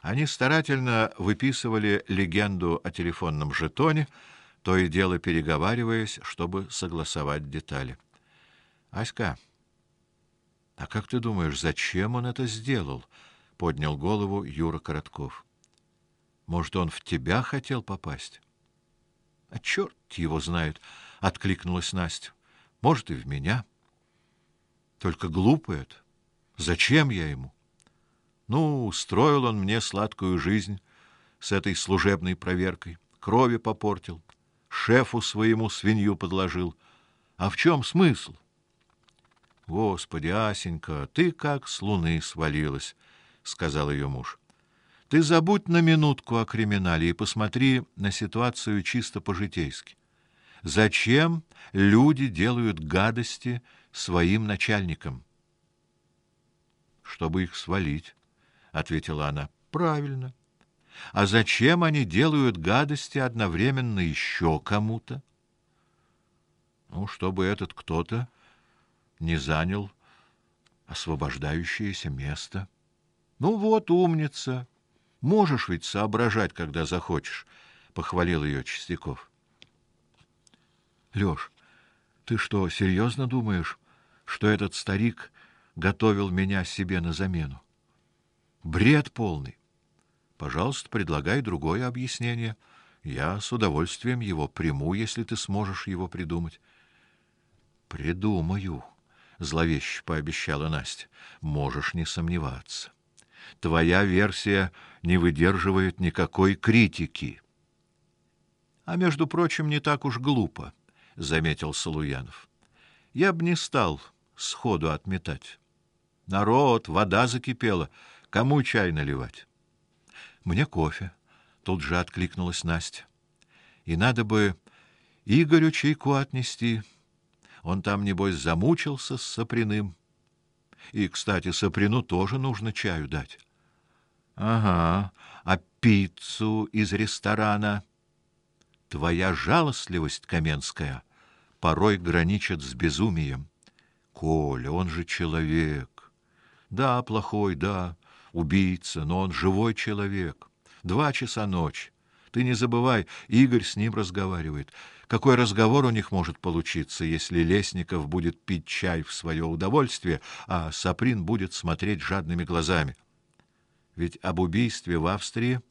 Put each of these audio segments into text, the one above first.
Они старательно выписывали легенду о телефонном жетоне, то и дело переговариваясь, чтобы согласовать детали. Аська, а как ты думаешь, зачем он это сделал? поднял голову Юра Коротков. Может, он в тебя хотел попасть? А черт его знает, откликнулась Настя. Может, и в меня. Только глупо это. Зачем я ему? Ну, устроил он мне сладкую жизнь с этой служебной проверкой, крови попортил, шефу своему свинью подложил. А в чем смысл? Господи, Асенька, ты как с луны свалилась, сказал ее муж. Ты забудь на минутку о криминале и посмотри на ситуацию чисто по-житейски. Зачем люди делают гадости своим начальникам? Чтобы их свалить ответила она. Правильно. А зачем они делают гадости одновременно еще кому-то? Ну, чтобы этот кто-то не занял освобождающееся место. Ну вот, умница. Можешь ведь соображать, когда захочешь, похвалил ее Чистяков. Лёш, ты что, серьезно думаешь, что этот старик готовил меня себе на замену? Бред полный. Пожалуйста, предлагай другое объяснение. Я с удовольствием его приму, если ты сможешь его придумать. Придумаю, зловеще пообещала Настя. Можешь не сомневаться. Твоя версия не выдерживает никакой критики. А между прочим, не так уж глупо, заметил Солуянов. Я б не стал сходу отметать. Народ, вода закипела. Кому чай наливать? Мне кофе, тут же откликнулась Настя. И надо бы Игорю чайку отнести. Он там небось замучился с Соприным. И, кстати, Соприну тоже нужно чаю дать. Ага, а пиццу из ресторана твоя жалостливость каменская порой граничит с безумием. Коля, он же человек. Да, плохой, да, убийца, но он живой человек. Два часа ночи. Ты не забывай, Игорь с ним разговаривает. Какой разговор у них может получиться, если Лесников будет пить чай в свое удовольствие, а Саприн будет смотреть жадными глазами? Ведь об убийстве в Австрии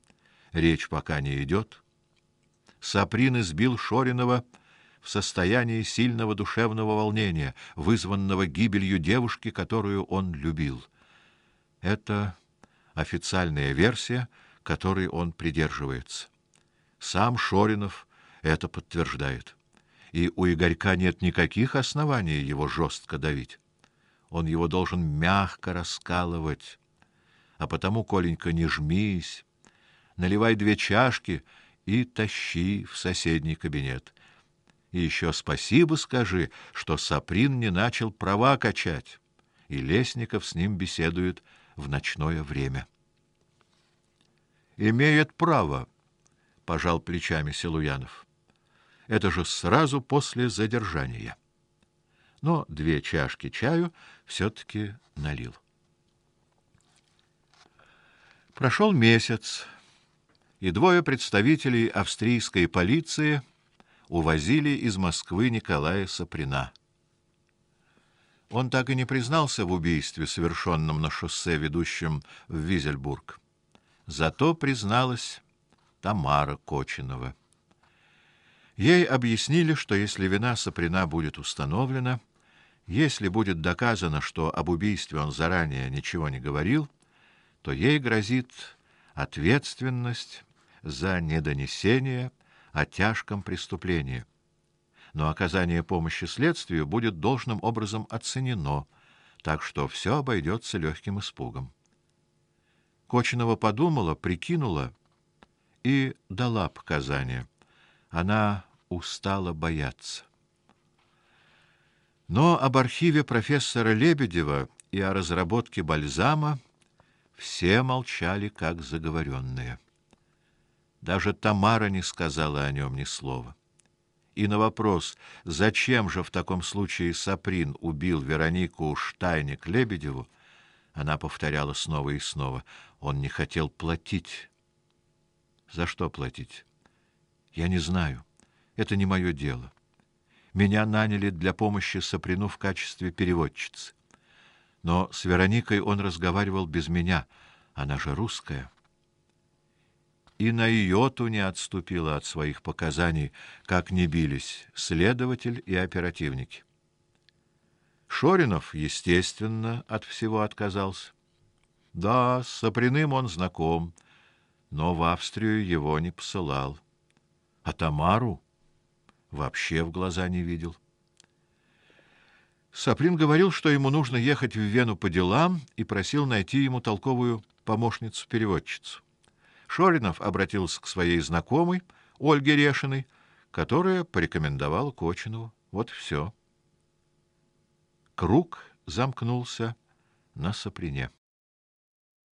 речь пока не идет. Саприн избил Шоринова в состоянии сильного душевного волнения, вызванного гибелью девушки, которую он любил. Это официальная версия, которой он придерживается. Сам Шоринов это подтверждает. И у Игорька нет никаких оснований его жестко давить. Он его должен мягко раскалывать. А потому, Коленька, не жмись, наливай две чашки и тащи в соседний кабинет. И еще спасибо скажи, что Саприн не начал права качать, и Лесников с ним беседует в ночное время. Имеет право, пожал плечами Силуянов. Это же сразу после задержания. Но две чашки чаю все таки налил. Прошел месяц, и двое представителей австрийской полиции увозили из Москвы Николая Саприна. Он так и не признался в убийстве, совершенном на шоссе, ведущем в Визельбург. Зато призналась Тамара Кочинова. Ей объяснили, что если вина Саприна будет установлена, если будет доказано, что об убийстве он заранее ничего не говорил, то ей грозит ответственность за недонесение о тяжком преступлении но оказание помощи следствию будет должным образом оценено, так что все обойдется легким испугом. Кочинова подумала, прикинула и дала показания. Она устала бояться. Но об архиве профессора Лебедева и о разработке бальзама все молчали как заговоренные. Даже Тамара не сказала о нем ни слова и на вопрос, зачем же в таком случае Саприн убил Веронику Штайник Лебедеву, она повторяла снова и снова: Он не хотел платить. За что платить? Я не знаю. Это не мое дело. Меня наняли для помощи Соприну в качестве переводчицы. Но с Вероникой он разговаривал без меня. Она же русская. И на йоту не отступила от своих показаний, как не бились следователь и оперативники. Шоринов, естественно, от всего отказался. Да, с Соприным он знаком, но в Австрию его не посылал. А Тамару вообще в глаза не видел. Саприн говорил, что ему нужно ехать в Вену по делам и просил найти ему толковую помощницу-переводчицу. Шоринов обратился к своей знакомой, Ольге Решиной, которая порекомендовала Кочинову. Вот все. Круг замкнулся на Саприне.